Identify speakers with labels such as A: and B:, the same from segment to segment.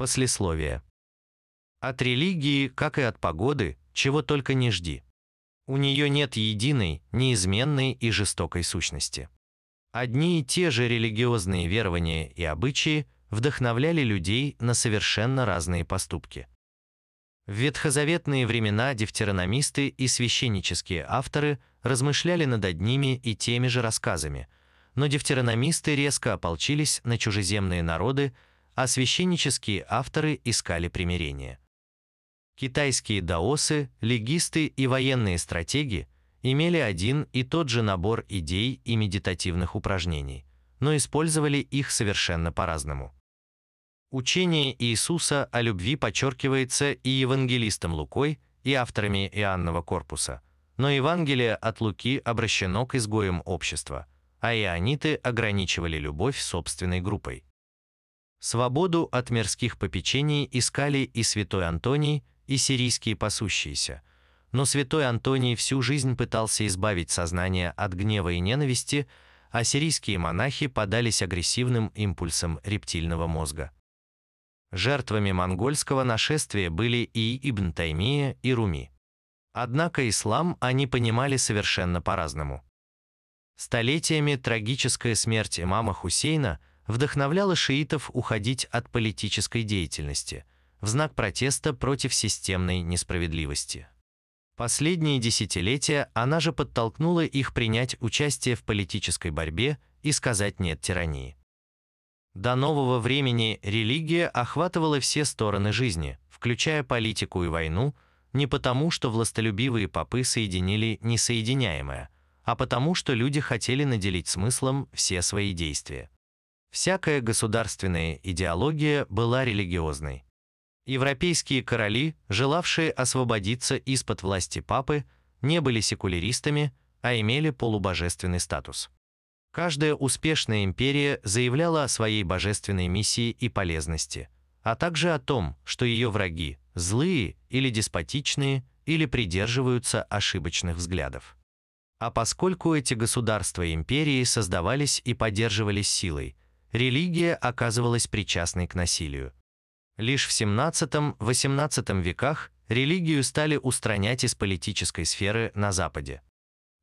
A: Послесловие. От религии, как и от погоды, чего только не жди. У нее нет единой, неизменной и жестокой сущности. Одни и те же религиозные верования и обычаи вдохновляли людей на совершенно разные поступки. В ветхозаветные времена дифтерономисты и священнические авторы размышляли над одними и теми же рассказами, но дифтерономисты резко ополчились на чужеземные народы, а священнические авторы искали примирение. Китайские даосы, легисты и военные стратеги имели один и тот же набор идей и медитативных упражнений, но использовали их совершенно по-разному. Учение Иисуса о любви подчеркивается и евангелистом Лукой, и авторами Иоаннова корпуса, но Евангелие от Луки обращено к изгоям общества, а иониты ограничивали любовь собственной группой. Свободу от мирских попечений искали и святой Антоний, и сирийские пасущиеся, но святой Антоний всю жизнь пытался избавить сознание от гнева и ненависти, а сирийские монахи подались агрессивным импульсам рептильного мозга. Жертвами монгольского нашествия были и Ибн Таймия, и Руми. Однако ислам они понимали совершенно по-разному. Столетиями трагическая смерть имама Хусейна вдохновляла шиитов уходить от политической деятельности в знак протеста против системной несправедливости. Последние десятилетия она же подтолкнула их принять участие в политической борьбе и сказать «нет» тирании. До нового времени религия охватывала все стороны жизни, включая политику и войну, не потому, что властолюбивые попы соединили несоединяемое, а потому, что люди хотели наделить смыслом все свои действия. Всякая государственная идеология была религиозной. Европейские короли, желавшие освободиться из-под власти папы, не были секуляристами, а имели полубожественный статус. Каждая успешная империя заявляла о своей божественной миссии и полезности, а также о том, что ее враги – злые или деспотичные, или придерживаются ошибочных взглядов. А поскольку эти государства и империи создавались и поддерживались силой, религия оказывалась причастной к насилию. Лишь в XVII-XVIII веках религию стали устранять из политической сферы на Западе.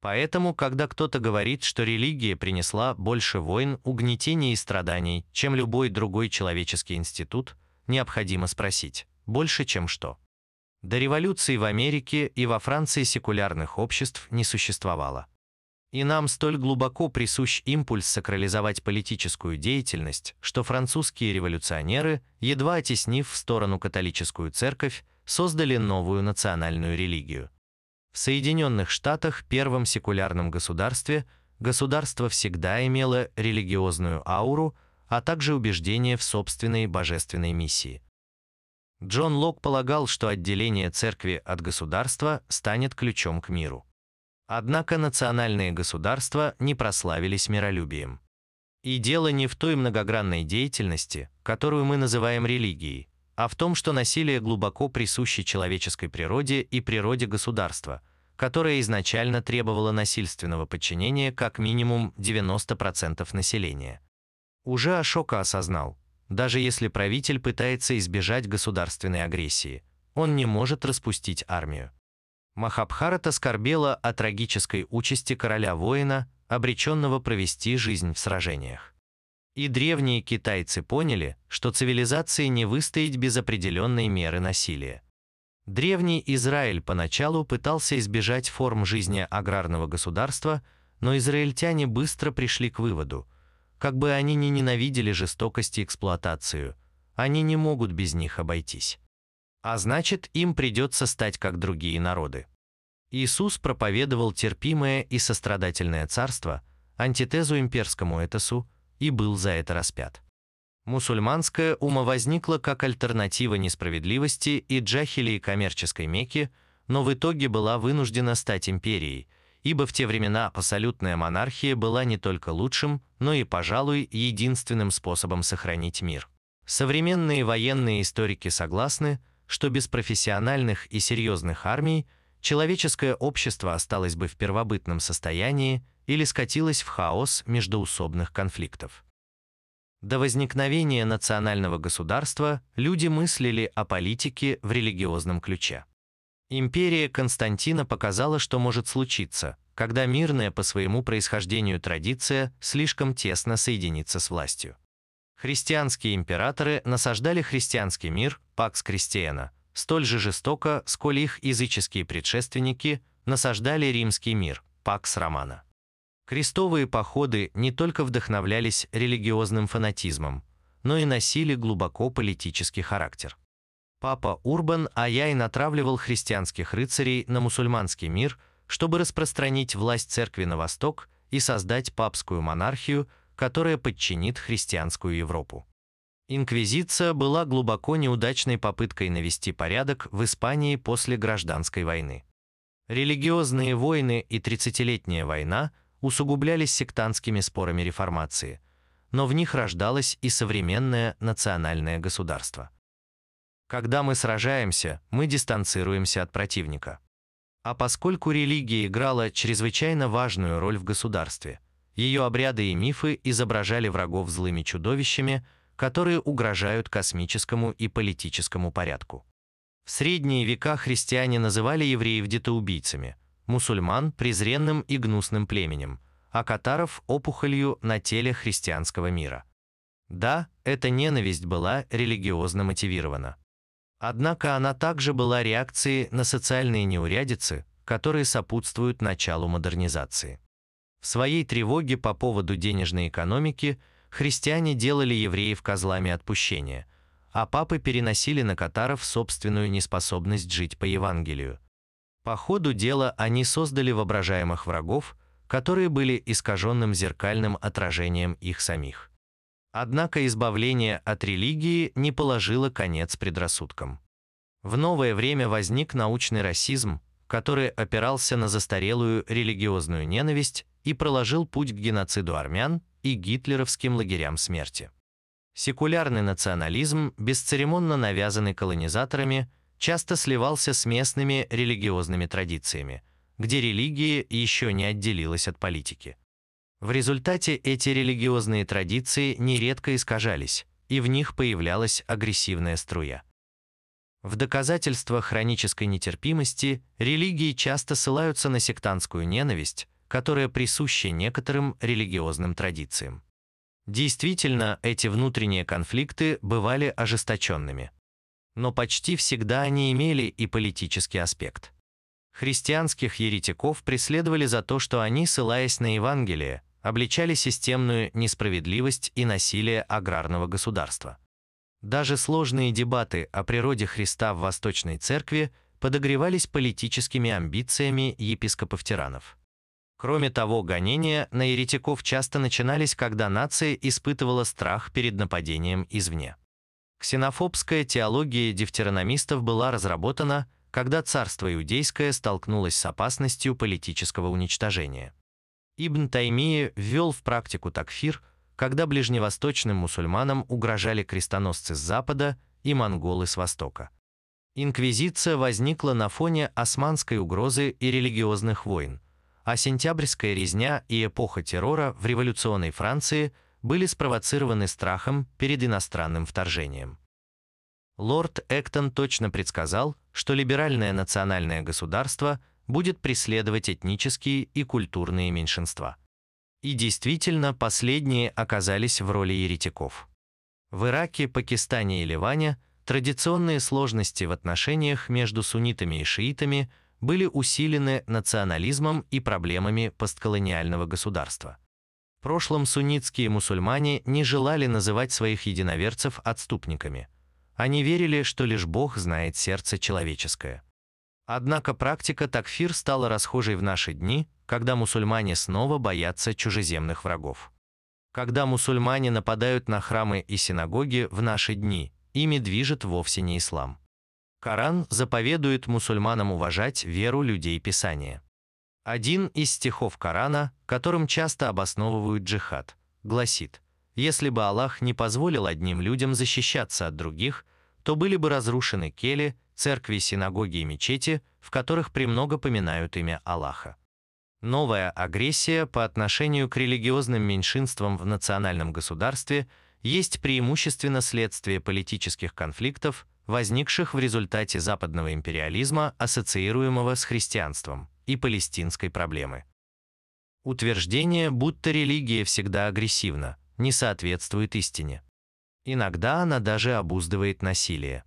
A: Поэтому, когда кто-то говорит, что религия принесла больше войн, угнетений и страданий, чем любой другой человеческий институт, необходимо спросить, больше чем что? До революции в Америке и во Франции секулярных обществ не существовало. И нам столь глубоко присущ импульс сакрализовать политическую деятельность, что французские революционеры, едва оттеснив в сторону католическую церковь, создали новую национальную религию – в Соединенных Штатах, первом секулярном государстве, государство всегда имело религиозную ауру, а также убеждение в собственной божественной миссии. Джон Лок полагал, что отделение церкви от государства станет ключом к миру. Однако национальные государства не прославились миролюбием. И дело не в той многогранной деятельности, которую мы называем религией, а в том, что насилие глубоко присуще человеческой природе и природе государства, которое изначально требовало насильственного подчинения как минимум 90% населения. Уже Ашока осознал, даже если правитель пытается избежать государственной агрессии, он не может распустить армию. Махабхарата скорбела о трагической участи короля-воина, обреченного провести жизнь в сражениях. И древние китайцы поняли, что цивилизации не выстоять без определенной меры насилия. Древний Израиль поначалу пытался избежать форм жизни аграрного государства, но израильтяне быстро пришли к выводу, как бы они ни ненавидели жестокость и эксплуатацию, они не могут без них обойтись. А значит, им придется стать как другие народы. Иисус проповедовал терпимое и сострадательное царство, антитезу имперскому этосу, и был за это распят. Мусульманское ума возникло как альтернатива несправедливости и джахилии коммерческой Мекки, но в итоге была вынуждена стать империей, ибо в те времена абсолютная монархия была не только лучшим, но и, пожалуй, единственным способом сохранить мир. Современные военные историки согласны, что без профессиональных и серьезных армий человеческое общество осталось бы в первобытном состоянии или скатилось в хаос междоусобных конфликтов. До возникновения национального государства люди мыслили о политике в религиозном ключе. Империя Константина показала, что может случиться, когда мирная по своему происхождению традиция слишком тесно соединится с властью. Христианские императоры насаждали христианский мир, пакс Кристиана, столь же жестоко, сколь их языческие предшественники насаждали римский мир, пакс Романа. Крестовые походы не только вдохновлялись религиозным фанатизмом, но и носили глубоко политический характер. Папа Урбан Аяй натравливал христианских рыцарей на мусульманский мир, чтобы распространить власть церкви на восток и создать папскую монархию, которая подчинит христианскую Европу. Инквизиция была глубоко неудачной попыткой навести порядок в Испании после гражданской войны. Религиозные войны и тридцатилетняя война усугублялись сектантскими спорами реформации, но в них рождалось и современное национальное государство. Когда мы сражаемся, мы дистанцируемся от противника. А поскольку религия играла чрезвычайно важную роль в государстве, ее обряды и мифы изображали врагов злыми чудовищами, которые угрожают космическому и политическому порядку. В средние века христиане называли евреев детоубийцами, мусульман – презренным и гнусным племенем, а катаров – опухолью на теле христианского мира. Да, эта ненависть была религиозно мотивирована. Однако она также была реакцией на социальные неурядицы, которые сопутствуют началу модернизации. Своей тревоге по поводу денежной экономики христиане делали евреев козлами отпущения, а папы переносили на катаров собственную неспособность жить по Евангелию. По ходу дела они создали воображаемых врагов, которые были искаженным зеркальным отражением их самих. Однако избавление от религии не положило конец предрассудкам. В новое время возник научный расизм, который опирался на застарелую религиозную ненависть и проложил путь к геноциду армян и гитлеровским лагерям смерти. Секулярный национализм, бесцеремонно навязанный колонизаторами, часто сливался с местными религиозными традициями, где религия еще не отделилась от политики. В результате эти религиозные традиции нередко искажались, и в них появлялась агрессивная струя. В доказательство хронической нетерпимости религии часто ссылаются на сектантскую ненависть, которая присуща некоторым религиозным традициям. Действительно, эти внутренние конфликты бывали ожесточенными. Но почти всегда они имели и политический аспект. Христианских еретиков преследовали за то, что они, ссылаясь на Евангелие, обличали системную несправедливость и насилие аграрного государства. Даже сложные дебаты о природе Христа в Восточной Церкви подогревались политическими амбициями епископов-тиранов. Кроме того, гонения на еретиков часто начинались, когда нация испытывала страх перед нападением извне. Ксенофобская теология дифтерономистов была разработана, когда царство иудейское столкнулось с опасностью политического уничтожения. Ибн Таймия ввел в практику такфир, когда ближневосточным мусульманам угрожали крестоносцы с запада и монголы с востока. Инквизиция возникла на фоне османской угрозы и религиозных войн, а сентябрьская резня и эпоха террора в революционной Франции были спровоцированы страхом перед иностранным вторжением. Лорд Эктон точно предсказал, что либеральное национальное государство будет преследовать этнические и культурные меньшинства. И действительно, последние оказались в роли еретиков. В Ираке, Пакистане и Ливане традиционные сложности в отношениях между суннитами и шиитами были усилены национализмом и проблемами постколониального государства. В прошлом суннитские мусульмане не желали называть своих единоверцев отступниками. Они верили, что лишь Бог знает сердце человеческое. Однако практика такфир стала расхожей в наши дни, когда мусульмане снова боятся чужеземных врагов. Когда мусульмане нападают на храмы и синагоги в наши дни, ими движет вовсе не ислам. Коран заповедует мусульманам уважать веру людей Писания. Один из стихов Корана, которым часто обосновывают джихад, гласит, «Если бы Аллах не позволил одним людям защищаться от других, то были бы разрушены кели, церкви, синагоги и мечети, в которых премного поминают имя Аллаха. Новая агрессия по отношению к религиозным меньшинствам в национальном государстве есть преимущественно следствие политических конфликтов, возникших в результате западного империализма, ассоциируемого с христианством, и палестинской проблемы. Утверждение, будто религия всегда агрессивна, не соответствует истине. Иногда она даже обуздывает насилие.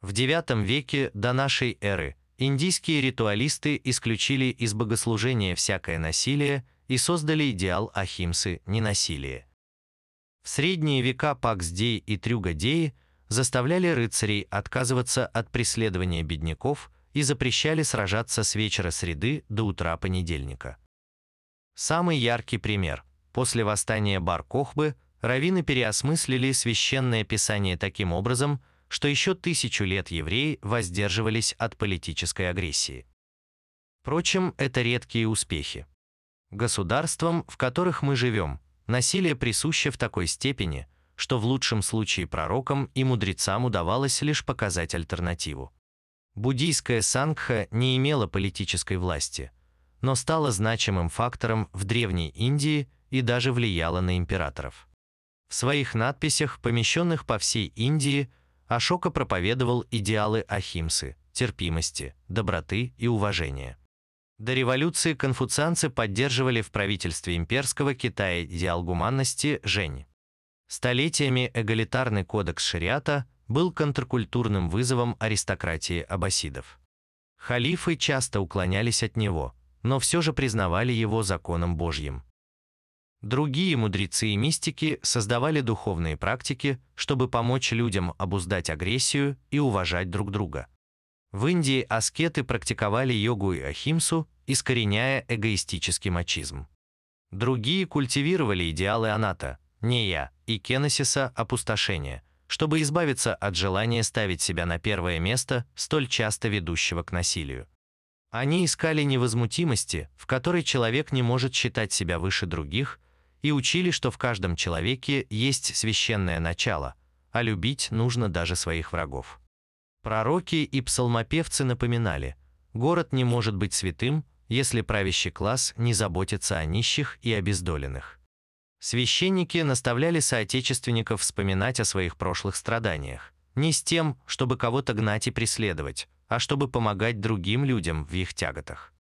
A: В IX веке до нашей эры индийские ритуалисты исключили из богослужения всякое насилие и создали идеал ахимсы – ненасилие. В средние века Пакс-Дей и Трюга-Деи заставляли рыцарей отказываться от преследования бедняков и запрещали сражаться с вечера среды до утра понедельника. Самый яркий пример. После восстания Бар-Кохбы раввины переосмыслили священное писание таким образом, что еще тысячу лет евреи воздерживались от политической агрессии. Впрочем, это редкие успехи. Государствам, в которых мы живем, насилие присуще в такой степени, что в лучшем случае пророкам и мудрецам удавалось лишь показать альтернативу. Буддийская сангха не имела политической власти, но стала значимым фактором в Древней Индии и даже влияла на императоров. В своих надписях, помещенных по всей Индии, Ашока проповедовал идеалы ахимсы, терпимости, доброты и уважения. До революции конфуцианцы поддерживали в правительстве имперского Китая идеал гуманности Жень. Столетиями эгалитарный кодекс шариата был контркультурным вызовом аристократии аббасидов. Халифы часто уклонялись от него, но все же признавали его законом Божьим. Другие мудрецы и мистики создавали духовные практики, чтобы помочь людям обуздать агрессию и уважать друг друга. В Индии аскеты практиковали йогу и ахимсу, искореняя эгоистический мачизм. Другие культивировали идеалы аната, не я, и кеносиса опустошения, чтобы избавиться от желания ставить себя на первое место, столь часто ведущего к насилию. Они искали невозмутимости, в которой человек не может считать себя выше других, и учили, что в каждом человеке есть священное начало, а любить нужно даже своих врагов. Пророки и псалмопевцы напоминали, город не может быть святым, если правящий класс не заботится о нищих и обездоленных. Священники наставляли соотечественников вспоминать о своих прошлых страданиях, не с тем, чтобы кого-то гнать и преследовать, а чтобы помогать другим людям в их тяготах.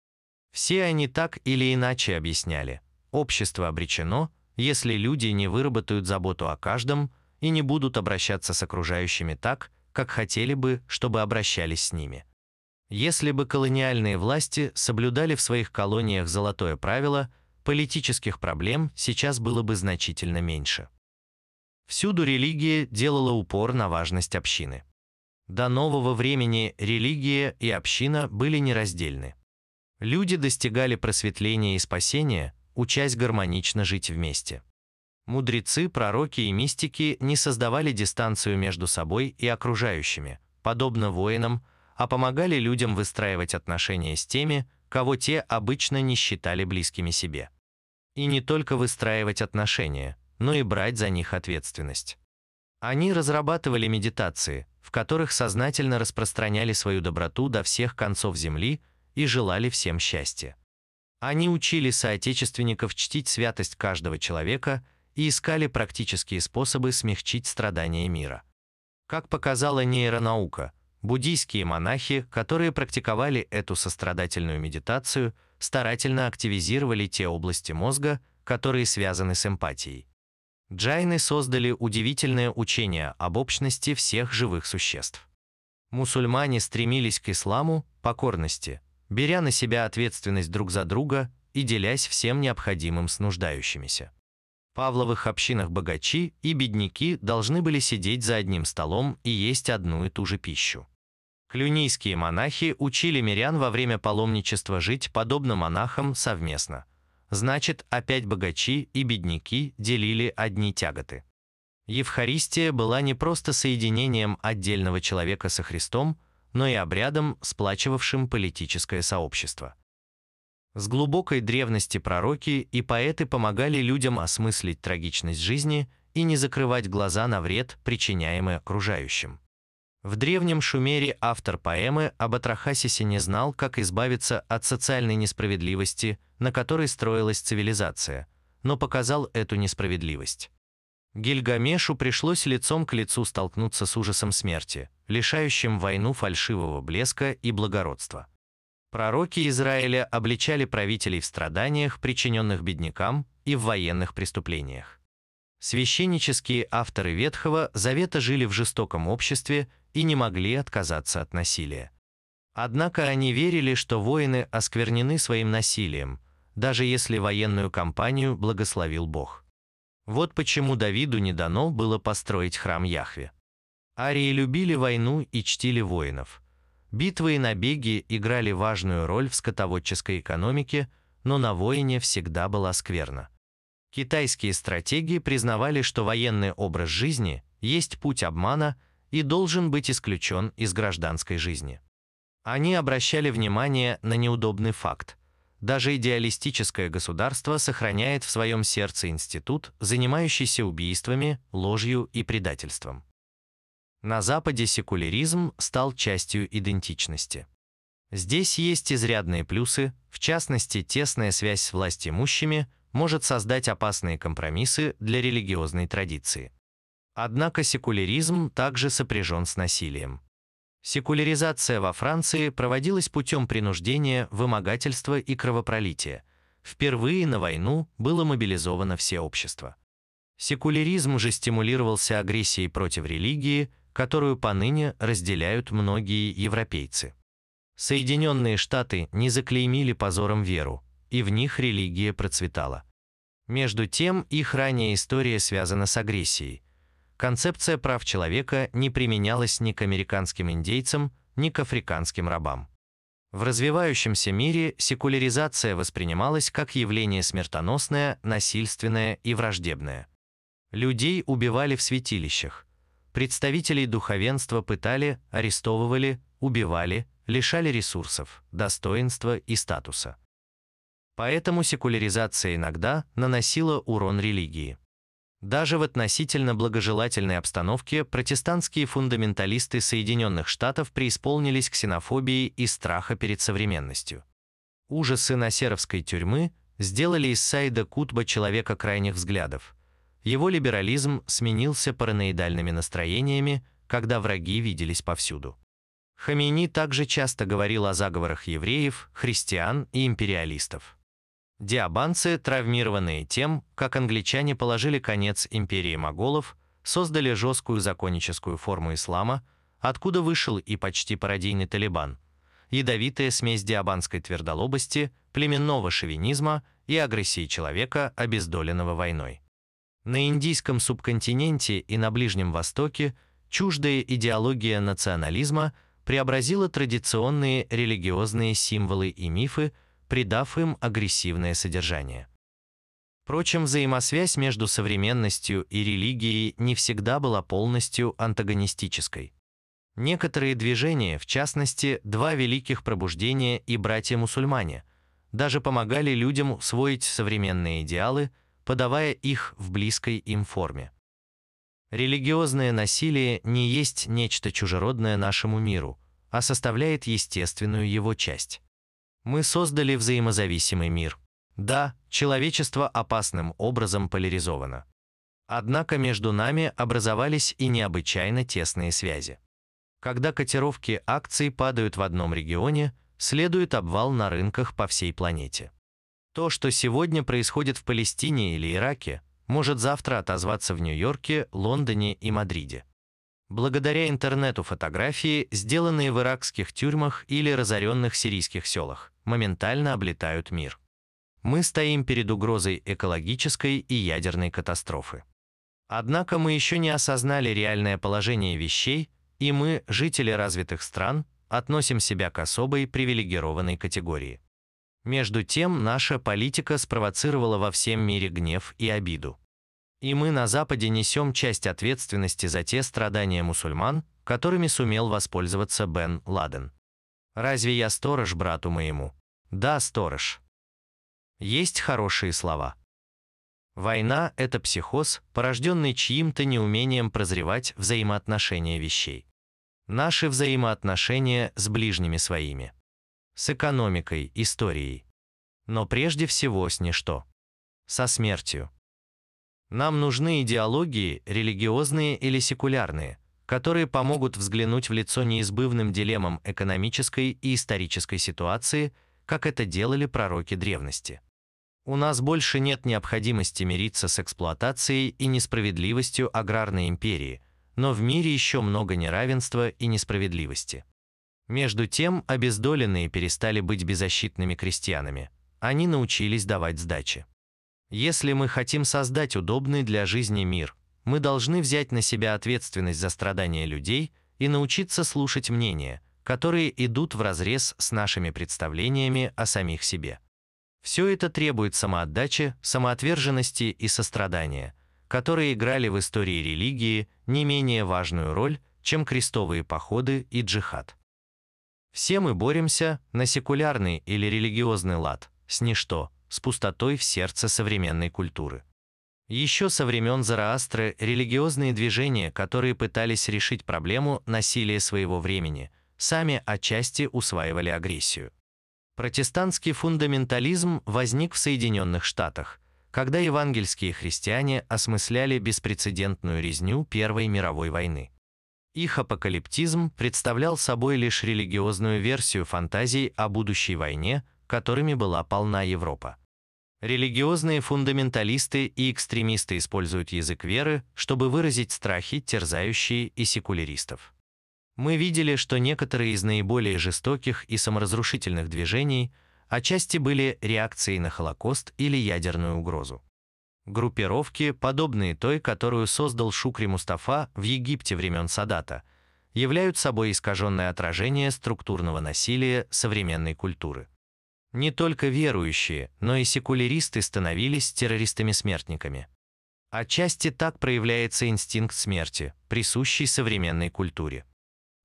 A: Все они так или иначе объясняли, общество обречено, если люди не выработают заботу о каждом и не будут обращаться с окружающими так, как хотели бы, чтобы обращались с ними. Если бы колониальные власти соблюдали в своих колониях золотое правило, политических проблем сейчас было бы значительно меньше. Всюду религия делала упор на важность общины. До нового времени религия и община были нераздельны. Люди достигали просветления и спасения, учась гармонично жить вместе. Мудрецы, пророки и мистики не создавали дистанцию между собой и окружающими, подобно воинам, а помогали людям выстраивать отношения с теми, кого те обычно не считали близкими себе. И не только выстраивать отношения, но и брать за них ответственность. Они разрабатывали медитации, в которых сознательно распространяли свою доброту до всех концов земли и желали всем счастья. Они учили соотечественников чтить святость каждого человека и искали практические способы смягчить страдания мира. Как показала нейронаука, буддийские монахи, которые практиковали эту сострадательную медитацию, старательно активизировали те области мозга, которые связаны с эмпатией. Джайны создали удивительное учение об общности всех живых существ. Мусульмане стремились к исламу, покорности, беря на себя ответственность друг за друга и делясь всем необходимым с нуждающимися. В Павловых общинах богачи и бедняки должны были сидеть за одним столом и есть одну и ту же пищу. Клюнийские монахи учили мирян во время паломничества жить подобно монахам совместно – значит, опять богачи и бедняки делили одни тяготы. Евхаристия была не просто соединением отдельного человека со Христом, но и обрядом, сплачивавшим политическое сообщество. С глубокой древности пророки и поэты помогали людям осмыслить трагичность жизни и не закрывать глаза на вред, причиняемый окружающим. В древнем Шумере автор поэмы об Атрахасисе не знал, как избавиться от социальной несправедливости, на которой строилась цивилизация, но показал эту несправедливость. Гильгамешу пришлось лицом к лицу столкнуться с ужасом смерти, лишающим войну фальшивого блеска и благородства. Пророки Израиля обличали правителей в страданиях, причиненных беднякам, и в военных преступлениях. Священнические авторы Ветхого Завета жили в жестоком обществе и не могли отказаться от насилия. Однако они верили, что воины осквернены своим насилием, даже если военную кампанию благословил Бог. Вот почему Давиду не дано было построить храм Яхве. Арии любили войну и чтили воинов. Битвы и набеги играли важную роль в скотоводческой экономике, но на воине всегда была скверна. Китайские стратеги признавали, что военный образ жизни есть путь обмана и должен быть исключен из гражданской жизни. Они обращали внимание на неудобный факт – даже идеалистическое государство сохраняет в своем сердце институт, занимающийся убийствами, ложью и предательством. На Западе секуляризм стал частью идентичности. Здесь есть изрядные плюсы, в частности, тесная связь с властимущими может создать опасные компромиссы для религиозной традиции. Однако секуляризм также сопряжен с насилием. Секуляризация во Франции проводилась путем принуждения, вымогательства и кровопролития. Впервые на войну было мобилизовано все общество. Секуляризм же стимулировался агрессией против религии, которую поныне разделяют многие европейцы. Соединенные Штаты не заклеймили позором веру, и в них религия процветала. Между тем, их ранняя история связана с агрессией, концепция прав человека не применялась ни к американским индейцам, ни к африканским рабам. В развивающемся мире секуляризация воспринималась как явление смертоносное, насильственное и враждебное. Людей убивали в святилищах. Представителей духовенства пытали, арестовывали, убивали, лишали ресурсов, достоинства и статуса. Поэтому секуляризация иногда наносила урон религии. Даже в относительно благожелательной обстановке протестантские фундаменталисты Соединенных Штатов преисполнились ксенофобии и страха перед современностью. Ужасы Насеровской тюрьмы сделали из Сайда Кутба человека крайних взглядов. Его либерализм сменился параноидальными настроениями, когда враги виделись повсюду. Хамини также часто говорил о заговорах евреев, христиан и империалистов. Диабанцы, травмированные тем, как англичане положили конец империи моголов, создали жесткую законническую форму ислама, откуда вышел и почти пародийный Талибан, ядовитая смесь диабанской твердолобости, племенного шовинизма и агрессии человека, обездоленного войной. На индийском субконтиненте и на Ближнем Востоке чуждая идеология национализма преобразила традиционные религиозные символы и мифы придав им агрессивное содержание. Впрочем, взаимосвязь между современностью и религией не всегда была полностью антагонистической. Некоторые движения, в частности, два великих пробуждения и братья-мусульмане, даже помогали людям усвоить современные идеалы, подавая их в близкой им форме. Религиозное насилие не есть нечто чужеродное нашему миру, а составляет естественную его часть. Мы создали взаимозависимый мир. Да, человечество опасным образом поляризовано. Однако между нами образовались и необычайно тесные связи. Когда котировки акций падают в одном регионе, следует обвал на рынках по всей планете. То, что сегодня происходит в Палестине или Ираке, может завтра отозваться в Нью-Йорке, Лондоне и Мадриде. Благодаря интернету фотографии, сделанные в иракских тюрьмах или разоренных сирийских селах, моментально облетают мир. Мы стоим перед угрозой экологической и ядерной катастрофы. Однако мы еще не осознали реальное положение вещей, и мы, жители развитых стран, относим себя к особой привилегированной категории. Между тем, наша политика спровоцировала во всем мире гнев и обиду. И мы на Западе несем часть ответственности за те страдания мусульман, которыми сумел воспользоваться Бен Ладен. Разве я сторож брату моему? Да, сторож. Есть хорошие слова. Война – это психоз, порожденный чьим-то неумением прозревать взаимоотношения вещей. Наши взаимоотношения с ближними своими. С экономикой, историей. Но прежде всего с ничто. Со смертью. Нам нужны идеологии, религиозные или секулярные, которые помогут взглянуть в лицо неизбывным дилеммам экономической и исторической ситуации, как это делали пророки древности. У нас больше нет необходимости мириться с эксплуатацией и несправедливостью аграрной империи, но в мире еще много неравенства и несправедливости. Между тем, обездоленные перестали быть беззащитными крестьянами. Они научились давать сдачи. Если мы хотим создать удобный для жизни мир, мы должны взять на себя ответственность за страдания людей и научиться слушать мнения, которые идут вразрез с нашими представлениями о самих себе. Все это требует самоотдачи, самоотверженности и сострадания, которые играли в истории религии не менее важную роль, чем крестовые походы и джихад. Все мы боремся на секулярный или религиозный лад, с ничто, с пустотой в сердце современной культуры. Еще со времен Зараастра религиозные движения, которые пытались решить проблему насилия своего времени, сами отчасти усваивали агрессию. Протестантский фундаментализм возник в Соединенных Штатах, когда евангельские христиане осмысляли беспрецедентную резню Первой мировой войны. Их апокалиптизм представлял собой лишь религиозную версию фантазий о будущей войне, которыми была полна Европа. Религиозные фундаменталисты и экстремисты используют язык веры, чтобы выразить страхи, терзающие и секуляристов. Мы видели, что некоторые из наиболее жестоких и саморазрушительных движений отчасти были реакцией на Холокост или ядерную угрозу. Группировки, подобные той, которую создал Шукри Мустафа в Египте времен Садата, являются собой искаженное отражение структурного насилия современной культуры. Не только верующие, но и секуляристы становились террористами-смертниками. Отчасти так проявляется инстинкт смерти, присущий современной культуре.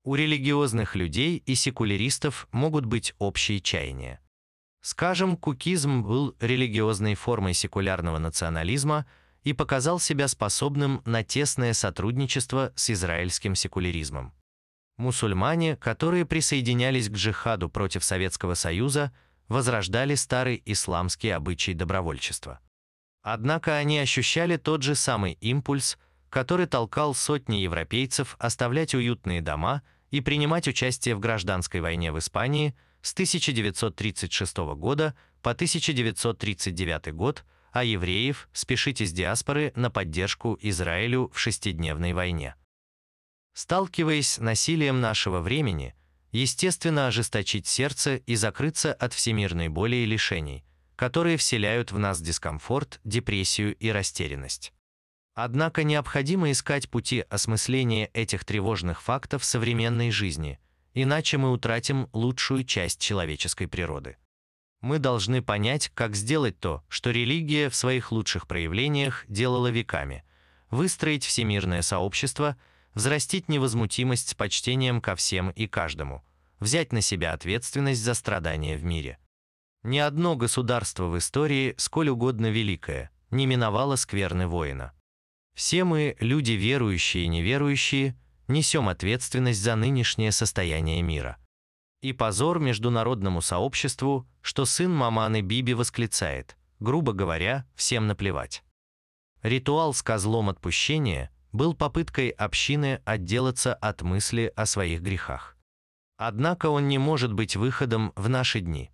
A: У религиозных людей и секуляристов могут быть общие чаяния. Скажем, кукизм был религиозной формой секулярного национализма и показал себя способным на тесное сотрудничество с израильским секуляризмом. Мусульмане, которые присоединялись к джихаду против Советского Союза, возрождали старый исламский обычай добровольчества. Однако они ощущали тот же самый импульс, который толкал сотни европейцев оставлять уютные дома и принимать участие в гражданской войне в Испании с 1936 года по 1939 год, а евреев спешить из диаспоры на поддержку Израилю в шестидневной войне. Сталкиваясь с насилием нашего времени, естественно ожесточить сердце и закрыться от всемирной боли и лишений, которые вселяют в нас дискомфорт, депрессию и растерянность. Однако необходимо искать пути осмысления этих тревожных фактов современной жизни, иначе мы утратим лучшую часть человеческой природы. Мы должны понять, как сделать то, что религия в своих лучших проявлениях делала веками, выстроить всемирное сообщество – взрастить невозмутимость с почтением ко всем и каждому, взять на себя ответственность за страдания в мире. Ни одно государство в истории, сколь угодно великое, не миновало скверны воина. Все мы, люди верующие и неверующие, несем ответственность за нынешнее состояние мира. И позор международному сообществу, что сын Маманы Биби восклицает, грубо говоря, всем наплевать. Ритуал с козлом отпущения был попыткой общины отделаться от мысли о своих грехах. Однако он не может быть выходом в наши дни.